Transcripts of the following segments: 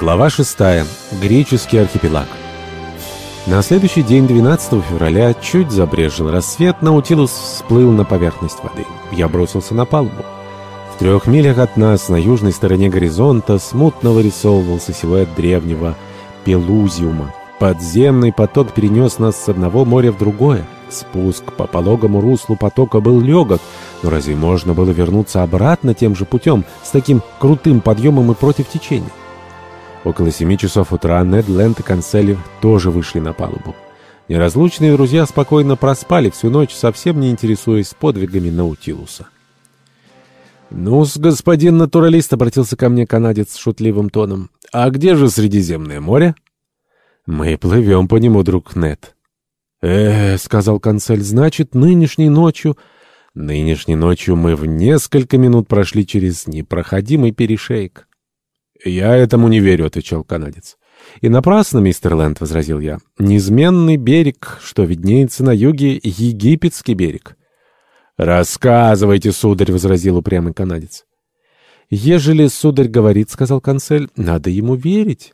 Глава 6. Греческий архипелаг. На следующий день, 12 февраля, чуть забрежил рассвет, Наутилус всплыл на поверхность воды. Я бросился на палубу. В трех милях от нас, на южной стороне горизонта, смутно вырисовывался силуэт древнего Пелузиума. Подземный поток перенес нас с одного моря в другое. Спуск по пологому руслу потока был легок, но разве можно было вернуться обратно тем же путем, с таким крутым подъемом и против течения? Около семи часов утра Нед Ленд и Канцелев тоже вышли на палубу. Неразлучные друзья спокойно проспали всю ночь, совсем не интересуясь подвигами Наутилуса. «Ну-с, господин натуралист», — обратился ко мне канадец с шутливым тоном, — «а где же Средиземное море?» «Мы плывем по нему, друг Нед». «Э, — сказал консель, — значит, нынешней ночью...» «Нынешней ночью мы в несколько минут прошли через непроходимый перешейк». «Я этому не верю», — отвечал канадец. «И напрасно, мистер Лэнд», — возразил я. «Неизменный берег, что виднеется на юге, египетский берег». «Рассказывайте, сударь», — возразил упрямый канадец. «Ежели сударь говорит, — сказал консель, — надо ему верить».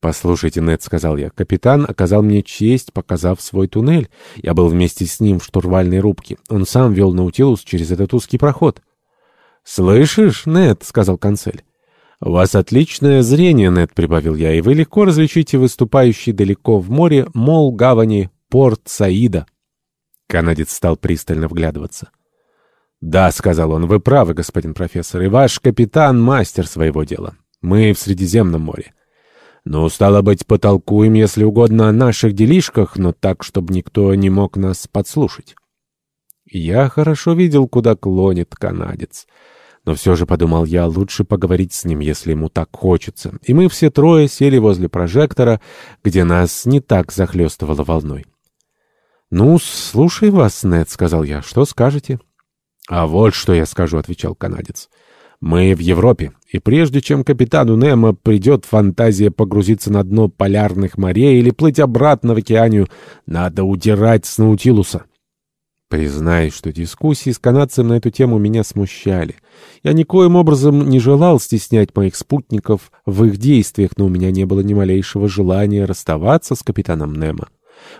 «Послушайте, Нед, — сказал я, — капитан оказал мне честь, показав свой туннель. Я был вместе с ним в штурвальной рубке. Он сам вел Наутилус через этот узкий проход». «Слышишь, Нед, — сказал консель, «У вас отличное зрение, Нед», — прибавил я, «и вы легко различите выступающий далеко в море мол гавани порт Саида». Канадец стал пристально вглядываться. «Да», — сказал он, — «вы правы, господин профессор, и ваш капитан — мастер своего дела. Мы в Средиземном море. Ну, стало быть, потолкуем, если угодно, о наших делишках, но так, чтобы никто не мог нас подслушать». Я хорошо видел, куда клонит канадец. Но все же, подумал я, лучше поговорить с ним, если ему так хочется. И мы все трое сели возле прожектора, где нас не так захлестывало волной. «Ну, слушай вас, Нед», — сказал я, — «что скажете?» «А вот что я скажу», — отвечал канадец. «Мы в Европе, и прежде чем капитану Немо придет фантазия погрузиться на дно полярных морей или плыть обратно в океанию, надо удирать с Наутилуса». Признаюсь, что дискуссии с канадцем на эту тему меня смущали. Я никоим образом не желал стеснять моих спутников в их действиях, но у меня не было ни малейшего желания расставаться с капитаном Немо.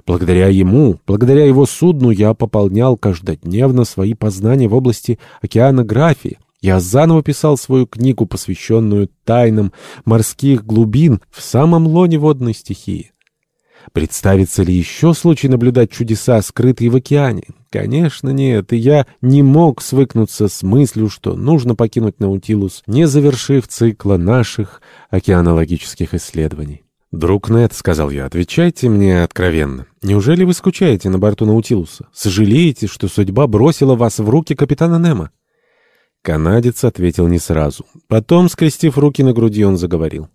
Благодаря ему, благодаря его судну, я пополнял каждодневно свои познания в области океанографии. Я заново писал свою книгу, посвященную тайнам морских глубин в самом лоне водной стихии. Представится ли еще случай наблюдать чудеса, скрытые в океане? Конечно, нет, и я не мог свыкнуться с мыслью, что нужно покинуть Наутилус, не завершив цикла наших океанологических исследований. «Друг Нед», — сказал я, — «отвечайте мне откровенно. Неужели вы скучаете на борту Наутилуса? Сожалеете, что судьба бросила вас в руки капитана Немо?» Канадец ответил не сразу. Потом, скрестив руки на груди, он заговорил.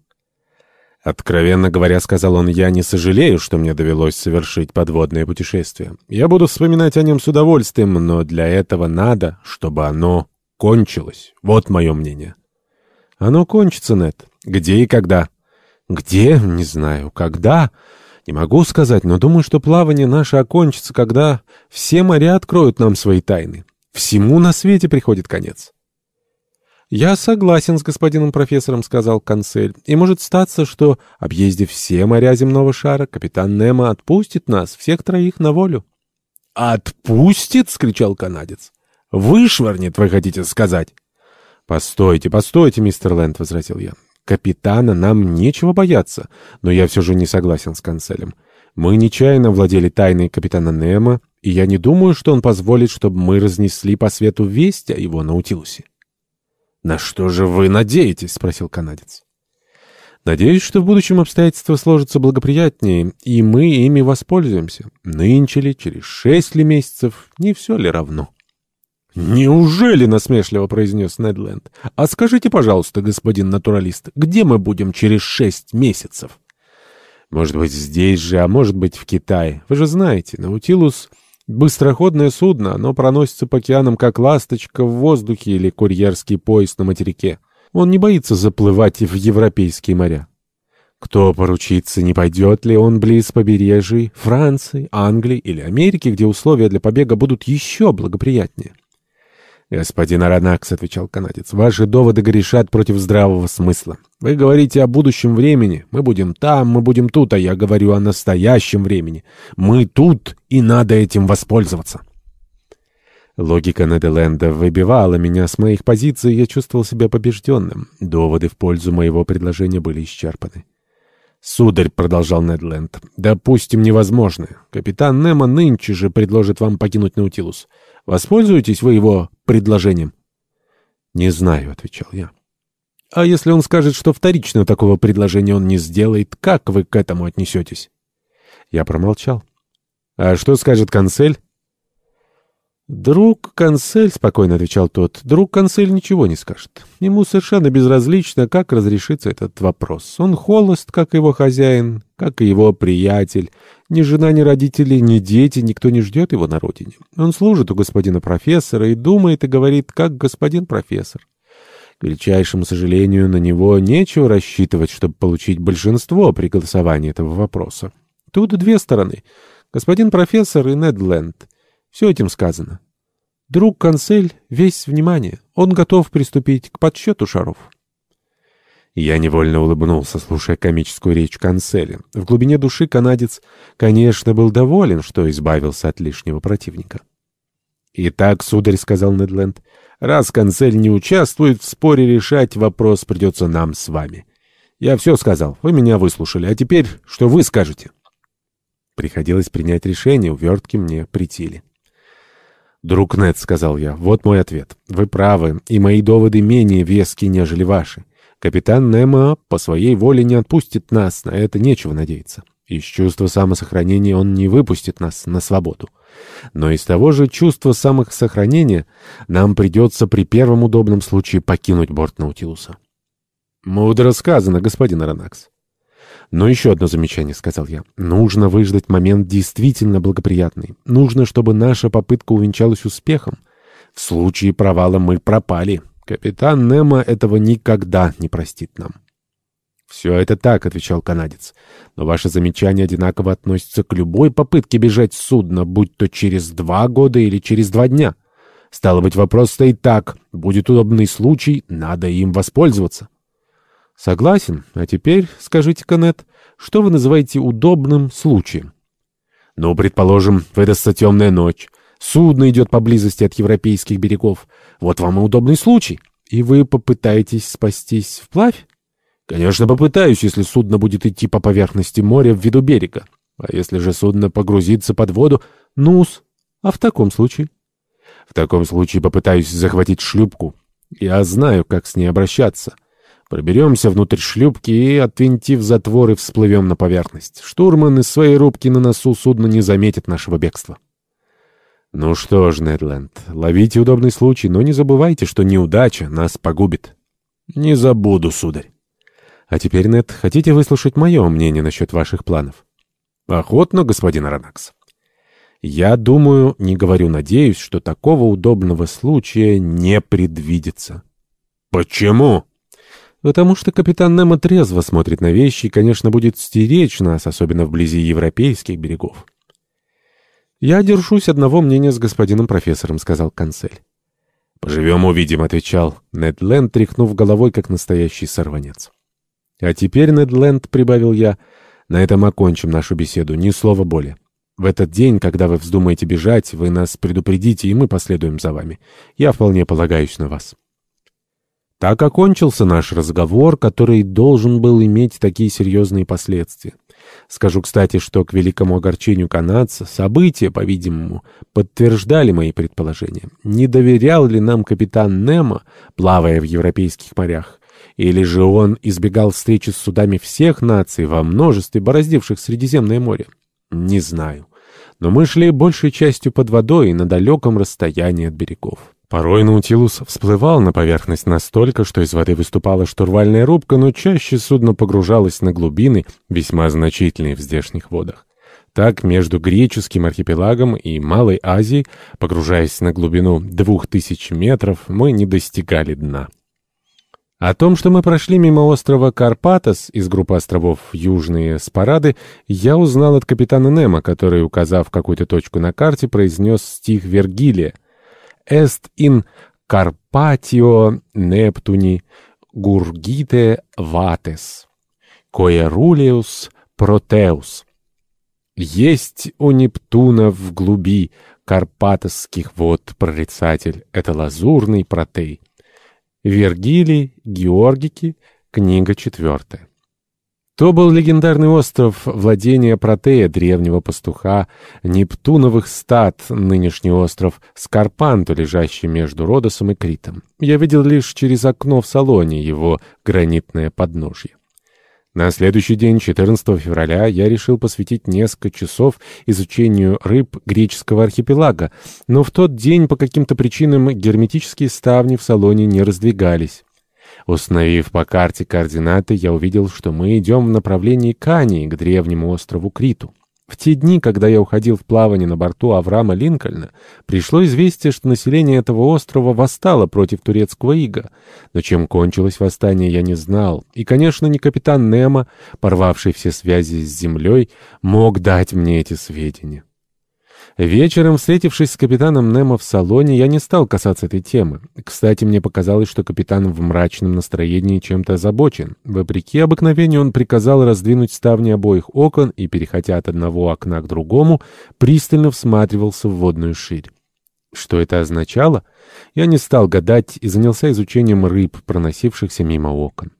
Откровенно говоря, сказал он, я не сожалею, что мне довелось совершить подводное путешествие. Я буду вспоминать о нем с удовольствием, но для этого надо, чтобы оно кончилось. Вот мое мнение. Оно кончится, Нет. Где и когда? Где? Не знаю. Когда? Не могу сказать, но думаю, что плавание наше окончится, когда все моря откроют нам свои тайны. Всему на свете приходит конец. «Я согласен с господином профессором», — сказал консель. «И может статься, что, объездив все моря земного шара, капитан Немо отпустит нас, всех троих, на волю». «Отпустит?» — скричал канадец. «Вышвырнет, вы хотите сказать?» «Постойте, постойте, мистер Лэнд», — возразил я. «Капитана нам нечего бояться, но я все же не согласен с канцелем. Мы нечаянно владели тайной капитана Немо, и я не думаю, что он позволит, чтобы мы разнесли по свету весть о его Наутилусе». «На что же вы надеетесь?» — спросил канадец. «Надеюсь, что в будущем обстоятельства сложатся благоприятнее, и мы ими воспользуемся. Нынче ли, через шесть ли месяцев, не все ли равно?» «Неужели?» — насмешливо произнес Недленд. «А скажите, пожалуйста, господин натуралист, где мы будем через шесть месяцев?» «Может быть, здесь же, а может быть, в Китае. Вы же знаете, Наутилус Быстроходное судно, оно проносится по океанам, как ласточка в воздухе или курьерский поезд на материке. Он не боится заплывать в европейские моря. Кто поручится, не пойдет ли он близ побережий Франции, Англии или Америки, где условия для побега будут еще благоприятнее? «Господин Аронакс», — отвечал канадец, — «ваши доводы грешат против здравого смысла. Вы говорите о будущем времени. Мы будем там, мы будем тут, а я говорю о настоящем времени. Мы тут, и надо этим воспользоваться». Логика Неделенда выбивала меня с моих позиций, я чувствовал себя побежденным. Доводы в пользу моего предложения были исчерпаны. «Сударь», — продолжал Недленд, — «допустим невозможное. Капитан Немо нынче же предложит вам покинуть Наутилус. Воспользуетесь вы его предложением?» «Не знаю», — отвечал я. «А если он скажет, что вторично такого предложения он не сделает, как вы к этому отнесетесь?» Я промолчал. «А что скажет канцель?» «Друг Консель», — спокойно отвечал тот, — «друг Консель ничего не скажет. Ему совершенно безразлично, как разрешится этот вопрос. Он холост, как его хозяин, как и его приятель. Ни жена, ни родители, ни дети, никто не ждет его на родине. Он служит у господина профессора и думает и говорит, как господин профессор. К величайшему сожалению, на него нечего рассчитывать, чтобы получить большинство при голосовании этого вопроса. Тут две стороны — господин профессор и Нед Ленд — все этим сказано. Друг Консель весь внимание. Он готов приступить к подсчету шаров. Я невольно улыбнулся, слушая комическую речь Конселя. В глубине души канадец, конечно, был доволен, что избавился от лишнего противника. «Итак, сударь», — сказал Недленд, — «раз Консель не участвует в споре, решать вопрос придется нам с вами. Я все сказал, вы меня выслушали, а теперь что вы скажете?» Приходилось принять решение, увертки мне притили. «Друг Нед», — сказал я, — «вот мой ответ. Вы правы, и мои доводы менее веские, нежели ваши. Капитан Немо по своей воле не отпустит нас, на это нечего надеяться. Из чувства самосохранения он не выпустит нас на свободу. Но из того же чувства самосохранения нам придется при первом удобном случае покинуть борт Наутилуса». «Мудро сказано, господин Аронакс». «Но еще одно замечание», — сказал я. «Нужно выждать момент действительно благоприятный. Нужно, чтобы наша попытка увенчалась успехом. В случае провала мы пропали. Капитан Немо этого никогда не простит нам». «Все это так», — отвечал канадец. «Но ваше замечание одинаково относится к любой попытке бежать с судна, будь то через два года или через два дня. Стало быть, вопрос стоит так. Будет удобный случай, надо им воспользоваться». Согласен. А теперь скажите, Канет, что вы называете удобным случаем? Ну, предположим, выдастся темная ночь. Судно идет поблизости от европейских берегов. Вот вам и удобный случай. И вы попытаетесь спастись вплавь? Конечно, попытаюсь, если судно будет идти по поверхности моря в виду берега. А если же судно погрузится под воду, нус, а в таком случае? В таком случае попытаюсь захватить шлюпку. Я знаю, как с ней обращаться. Проберемся внутрь шлюпки и, отвинтив затворы, всплывем на поверхность. Штурман из своей рубки на носу судна не заметит нашего бегства. Ну что ж, Недленд, ловите удобный случай, но не забывайте, что неудача нас погубит. Не забуду, сударь. А теперь, Нед, хотите выслушать мое мнение насчет ваших планов? Охотно, господин Аронакс. Я думаю, не говорю надеюсь, что такого удобного случая не предвидится. Почему? Потому что капитан Немо трезво смотрит на вещи и, конечно, будет стеречь нас, особенно вблизи европейских берегов. «Я держусь одного мнения с господином профессором», — сказал канцель. «Поживем, увидим», — отвечал Нед Ленд, тряхнув головой, как настоящий сорванец. «А теперь, Нед Ленд», — прибавил я, — «на этом окончим нашу беседу, ни слова более. В этот день, когда вы вздумаете бежать, вы нас предупредите, и мы последуем за вами. Я вполне полагаюсь на вас». Так окончился наш разговор, который должен был иметь такие серьезные последствия. Скажу, кстати, что к великому огорчению канадца события, по-видимому, подтверждали мои предположения. Не доверял ли нам капитан Немо, плавая в европейских морях? Или же он избегал встречи с судами всех наций во множестве, бороздивших Средиземное море? Не знаю. Но мы шли большей частью под водой и на далеком расстоянии от берегов. Порой Наутилус всплывал на поверхность настолько, что из воды выступала штурвальная рубка, но чаще судно погружалось на глубины, весьма значительные в здешних водах. Так, между греческим архипелагом и Малой Азией, погружаясь на глубину двух тысяч метров, мы не достигали дна. О том, что мы прошли мимо острова Карпатос из группы островов Южные Спарады, я узнал от капитана Немо, который, указав какую-то точку на карте, произнес стих Вергилия — «Est in Карпатио Нептуни Гургите Ватес Коерулеус Протеус. Есть у Нептуна в глуби карпатосских вод прорицатель, это лазурный протей. Вергилий, Георгики, книга четвертая. То был легендарный остров владения Протея, древнего пастуха, Нептуновых стад, нынешний остров Скарпанту, лежащий между Родосом и Критом. Я видел лишь через окно в салоне его гранитное подножье. На следующий день, 14 февраля, я решил посвятить несколько часов изучению рыб греческого архипелага, но в тот день по каким-то причинам герметические ставни в салоне не раздвигались. Установив по карте координаты, я увидел, что мы идем в направлении Кании, к древнему острову Криту. В те дни, когда я уходил в плавание на борту Авраама Линкольна, пришло известие, что население этого острова восстало против турецкого ига. Но чем кончилось восстание, я не знал. И, конечно, не капитан Немо, порвавший все связи с землей, мог дать мне эти сведения. Вечером, встретившись с капитаном Немо в салоне, я не стал касаться этой темы. Кстати, мне показалось, что капитан в мрачном настроении чем-то озабочен. Вопреки обыкновению он приказал раздвинуть ставни обоих окон и, переходя от одного окна к другому, пристально всматривался в водную ширь. Что это означало? Я не стал гадать и занялся изучением рыб, проносившихся мимо окон.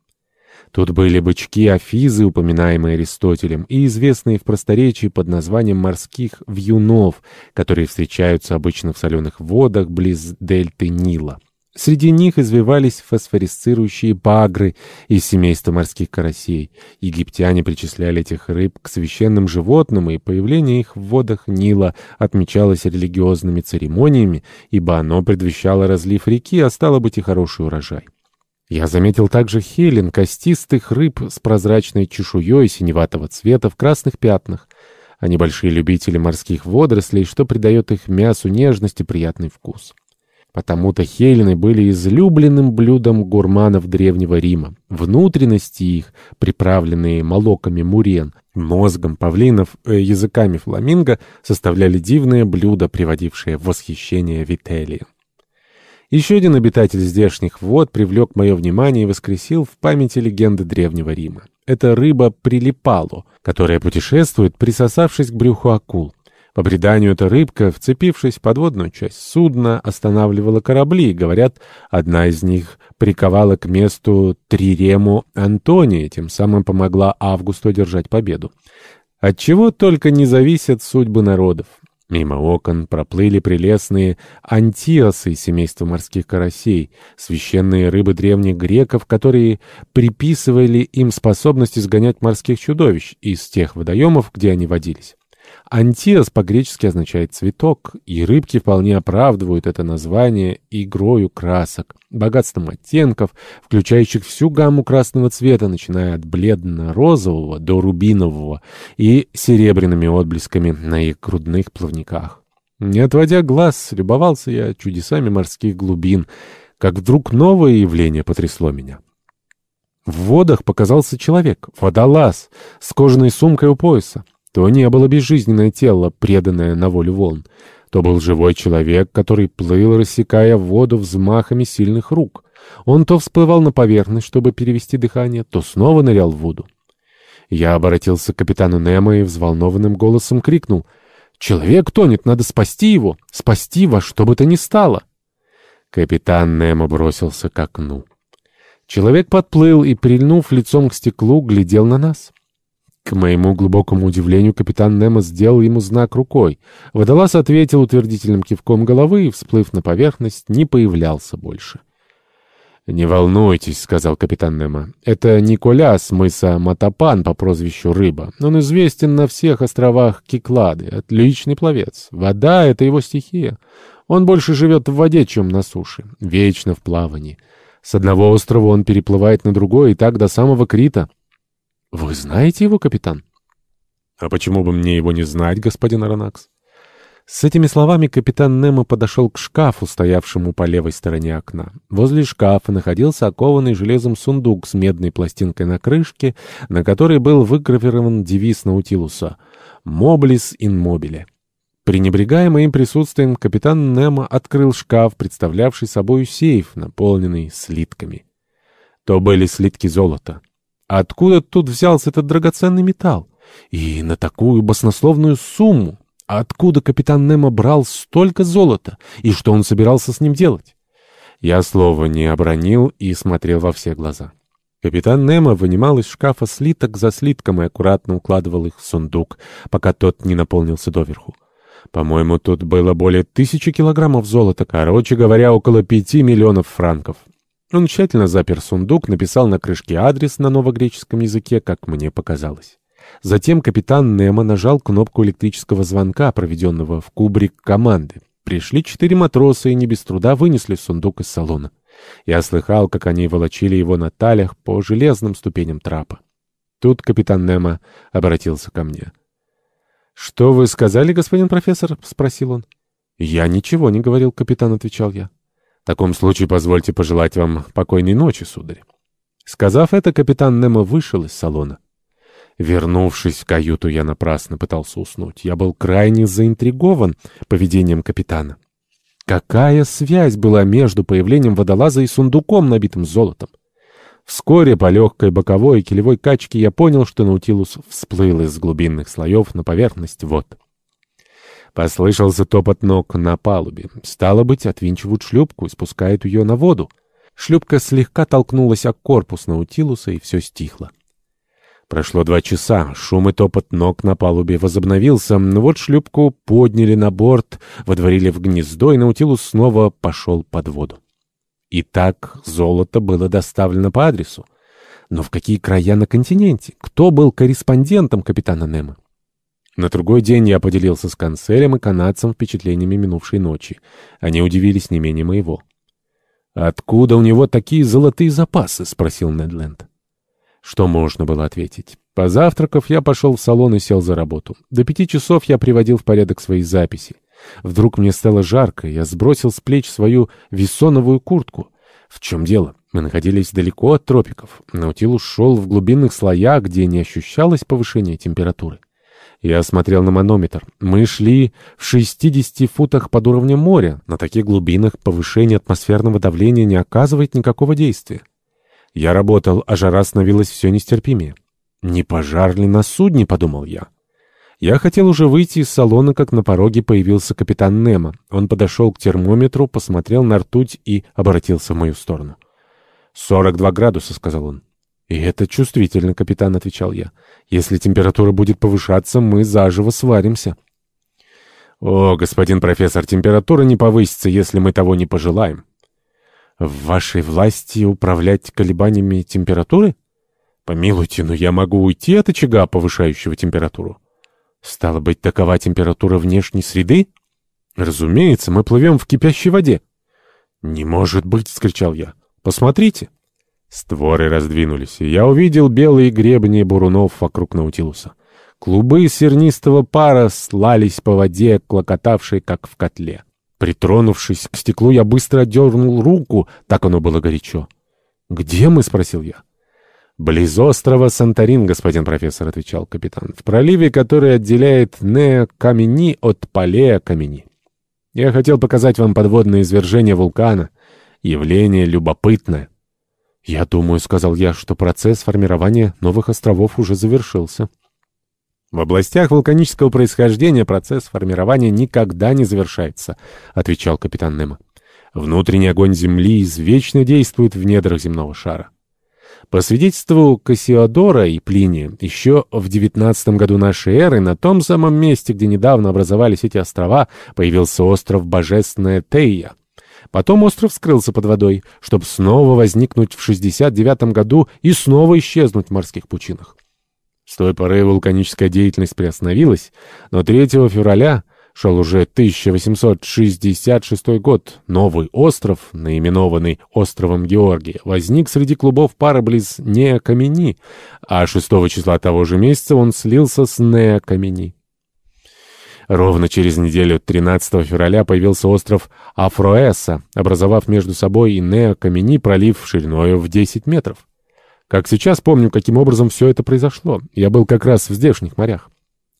Тут были бычки-афизы, упоминаемые Аристотелем, и известные в просторечии под названием морских вьюнов, которые встречаются обычно в соленых водах близ дельты Нила. Среди них извивались фосфорисцирующие багры из семейства морских карасей. Египтяне причисляли этих рыб к священным животным, и появление их в водах Нила отмечалось религиозными церемониями, ибо оно предвещало разлив реки, а стало быть и хороший урожай. Я заметил также хелен, костистых рыб с прозрачной чешуей синеватого цвета в красных пятнах. Они большие любители морских водорослей, что придает их мясу нежность и приятный вкус. Потому-то хелены были излюбленным блюдом гурманов Древнего Рима. Внутренности их, приправленные молоками мурен, мозгом павлинов, э, языками фламинго, составляли дивное блюдо, приводившее в восхищение Вителия. Еще один обитатель здешних вод привлек мое внимание и воскресил в памяти легенды Древнего Рима. Это рыба прилипало, которая путешествует, присосавшись к брюху акул. По преданию, эта рыбка, вцепившись в подводную часть судна, останавливала корабли. Говорят, одна из них приковала к месту Трирему Антония, тем самым помогла Августу одержать победу. От чего только не зависят судьбы народов. Мимо окон проплыли прелестные антиосы семейства морских карасей, священные рыбы древних греков, которые приписывали им способность изгонять морских чудовищ из тех водоемов, где они водились. Антиос по-гречески означает «цветок», и рыбки вполне оправдывают это название игрою красок, богатством оттенков, включающих всю гамму красного цвета, начиная от бледно-розового до рубинового и серебряными отблесками на их грудных плавниках. Не отводя глаз, любовался я чудесами морских глубин, как вдруг новое явление потрясло меня. В водах показался человек, водолаз, с кожаной сумкой у пояса. То не было безжизненное тело, преданное на волю волн. То был живой человек, который плыл, рассекая воду взмахами сильных рук. Он то всплывал на поверхность, чтобы перевести дыхание, то снова нырял в воду. Я обратился к капитану Немо и взволнованным голосом крикнул. «Человек тонет, надо спасти его! Спасти во что бы то ни стало!» Капитан Немо бросился к окну. Человек подплыл и, прильнув лицом к стеклу, глядел на нас. К моему глубокому удивлению, капитан Немо сделал ему знак рукой. Водолаз ответил утвердительным кивком головы и, всплыв на поверхность, не появлялся больше. «Не волнуйтесь», — сказал капитан Немо. «Это Николя мыса Матапан по прозвищу Рыба. Он известен на всех островах Киклады. Отличный пловец. Вода — это его стихия. Он больше живет в воде, чем на суше. Вечно в плавании. С одного острова он переплывает на другой, и так до самого Крита». «Вы знаете его, капитан?» «А почему бы мне его не знать, господин Аронакс?» С этими словами капитан Немо подошел к шкафу, стоявшему по левой стороне окна. Возле шкафа находился окованный железом сундук с медной пластинкой на крышке, на которой был выгравирован девиз Наутилуса «Mobilis in mobile». Пренебрегая моим присутствием, капитан Немо открыл шкаф, представлявший собой сейф, наполненный слитками. То были слитки золота. Откуда тут взялся этот драгоценный металл? И на такую баснословную сумму? Откуда капитан Немо брал столько золота? И что он собирался с ним делать? Я слова не обронил и смотрел во все глаза. Капитан Немо вынимал из шкафа слиток за слитком и аккуратно укладывал их в сундук, пока тот не наполнился доверху. По-моему, тут было более тысячи килограммов золота, короче говоря, около пяти миллионов франков. Он тщательно запер сундук, написал на крышке адрес на новогреческом языке, как мне показалось. Затем капитан Немо нажал кнопку электрического звонка, проведенного в кубрик команды. Пришли четыре матроса и не без труда вынесли сундук из салона. Я слыхал, как они волочили его на талях по железным ступеням трапа. Тут капитан Немо обратился ко мне. «Что вы сказали, господин профессор?» — спросил он. «Я ничего не говорил, капитан», — отвечал я. «В таком случае позвольте пожелать вам покойной ночи, сударь». Сказав это, капитан Немо вышел из салона. Вернувшись в каюту, я напрасно пытался уснуть. Я был крайне заинтригован поведением капитана. Какая связь была между появлением водолаза и сундуком, набитым золотом? Вскоре по легкой боковой и килевой качке я понял, что Наутилус всплыл из глубинных слоев на поверхность вод. Послышался топот ног на палубе. Стало быть, отвинчивают шлюпку и спускают ее на воду. Шлюпка слегка толкнулась о корпус Наутилуса, и все стихло. Прошло два часа, шум и топот ног на палубе возобновился, но вот шлюпку подняли на борт, водворили в гнездо, и Наутилус снова пошел под воду. Итак, золото было доставлено по адресу. Но в какие края на континенте? Кто был корреспондентом капитана Немо? На другой день я поделился с канцелем и канадцем впечатлениями минувшей ночи. Они удивились не менее моего. «Откуда у него такие золотые запасы?» — спросил Недленд. Что можно было ответить? Позавтракав, я пошел в салон и сел за работу. До пяти часов я приводил в порядок свои записи. Вдруг мне стало жарко, я сбросил с плеч свою вессоновую куртку. В чем дело? Мы находились далеко от тропиков. Наутилус шел в глубинных слоях, где не ощущалось повышения температуры. Я смотрел на манометр. Мы шли в 60 футах под уровнем моря. На таких глубинах повышение атмосферного давления не оказывает никакого действия. Я работал, а жара становилась все нестерпимее. «Не пожар ли на судне?» — подумал я. Я хотел уже выйти из салона, как на пороге появился капитан Немо. Он подошел к термометру, посмотрел на ртуть и обратился в мою сторону. «Сорок два градуса», — сказал он. «И это чувствительно, капитан», — отвечал я. «Если температура будет повышаться, мы заживо сваримся». «О, господин профессор, температура не повысится, если мы того не пожелаем». «В вашей власти управлять колебаниями температуры?» «Помилуйте, но я могу уйти от очага, повышающего температуру». Стало быть, такова температура внешней среды? Разумеется, мы плывем в кипящей воде. Не может быть, — скричал я. Посмотрите. Створы раздвинулись, и я увидел белые гребни бурунов вокруг Наутилуса. Клубы сернистого пара слались по воде, клокотавшей, как в котле. Притронувшись к стеклу, я быстро отдернул руку, так оно было горячо. «Где мы?» — спросил я. «Близ острова Санторин, господин профессор», — отвечал капитан, — «в проливе, который отделяет Нео-Камени от Палея-Камени. Я хотел показать вам подводное извержение вулкана. Явление любопытное». «Я думаю», — сказал я, — «что процесс формирования новых островов уже завершился». «В областях вулканического происхождения процесс формирования никогда не завершается», — отвечал капитан Немо. «Внутренний огонь Земли извечно действует в недрах земного шара. По свидетельству Кассиодора и Плиния, еще в XIX году нашей эры на том самом месте, где недавно образовались эти острова, появился остров Божественная Тея. Потом остров скрылся под водой, чтобы снова возникнуть в 69 году и снова исчезнуть в морских пучинах. С той поры вулканическая деятельность приостановилась, но 3 февраля Шел уже 1866 год. Новый остров, наименованный островом Георгия, возник среди клубов пара близ Неокамени, а 6 числа того же месяца он слился с Неокамени. Ровно через неделю, 13 февраля, появился остров Афроэса, образовав между собой и Неокамени пролив шириною в 10 метров. Как сейчас помню, каким образом все это произошло. Я был как раз в здешних морях.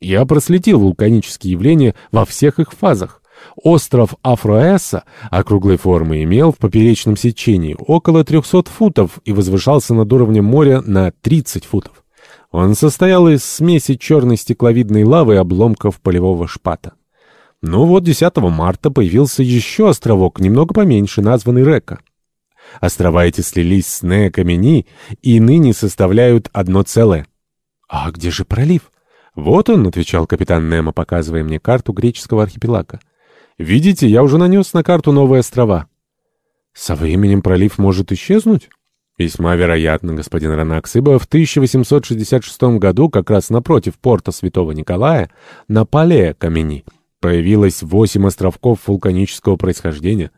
Я проследил вулканические явления во всех их фазах. Остров Афроэса округлой формы имел в поперечном сечении около 300 футов и возвышался над уровнем моря на 30 футов. Он состоял из смеси черной стекловидной лавы и обломков полевого шпата. Ну вот 10 марта появился еще островок, немного поменьше, названный Река. Острова эти слились с Неокамени и ныне составляют одно целое. «А где же пролив?» «Вот он», — отвечал капитан Немо, показывая мне карту греческого архипелага. «Видите, я уже нанес на карту новые острова». «Со временем пролив может исчезнуть?» «Весьма вероятно, господин Ранакс, ибо в 1866 году, как раз напротив порта Святого Николая, на Пале Камени, проявилось восемь островков вулканического происхождения.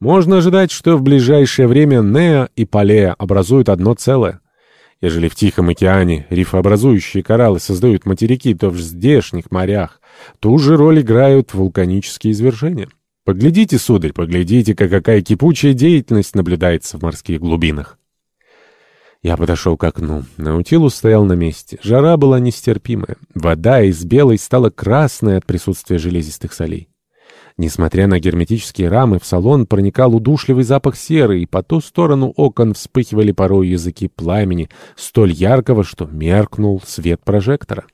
Можно ожидать, что в ближайшее время Неа и Палея образуют одно целое. Ежели в Тихом океане рифообразующие кораллы создают материки, то в здешних морях ту же роль играют вулканические извержения. Поглядите, сударь, поглядите-ка, какая кипучая деятельность наблюдается в морских глубинах. Я подошел к окну. Наутилус стоял на месте. Жара была нестерпимая. Вода из белой стала красной от присутствия железистых солей. Несмотря на герметические рамы, в салон проникал удушливый запах серы, и по ту сторону окон вспыхивали порой языки пламени, столь яркого, что меркнул свет прожектора.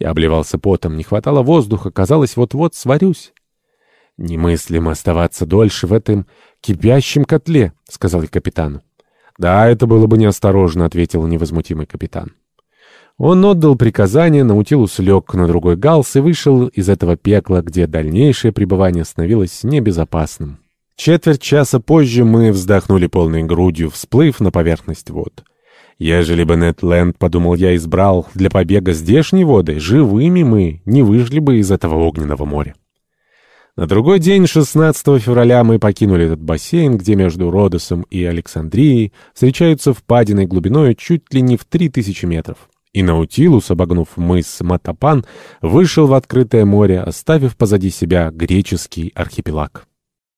Я обливался потом, не хватало воздуха, казалось, вот-вот сварюсь. «Немыслимо оставаться дольше в этом кипящем котле», — сказал я капитану. «Да, это было бы неосторожно», — ответил невозмутимый капитан. Он отдал приказание, Наутилус лег на другой галс и вышел из этого пекла, где дальнейшее пребывание становилось небезопасным. Четверть часа позже мы вздохнули полной грудью, всплыв на поверхность вод. Ежели бы Нетленд, подумал я, избрал для побега здешней воды, живыми мы не выжили бы из этого огненного моря. На другой день, 16 февраля, мы покинули этот бассейн, где между Родосом и Александрией встречаются впадиной глубиной чуть ли не в 3000 метров. И Наутилус, обогнув мыс Матапан, вышел в открытое море, оставив позади себя греческий архипелаг.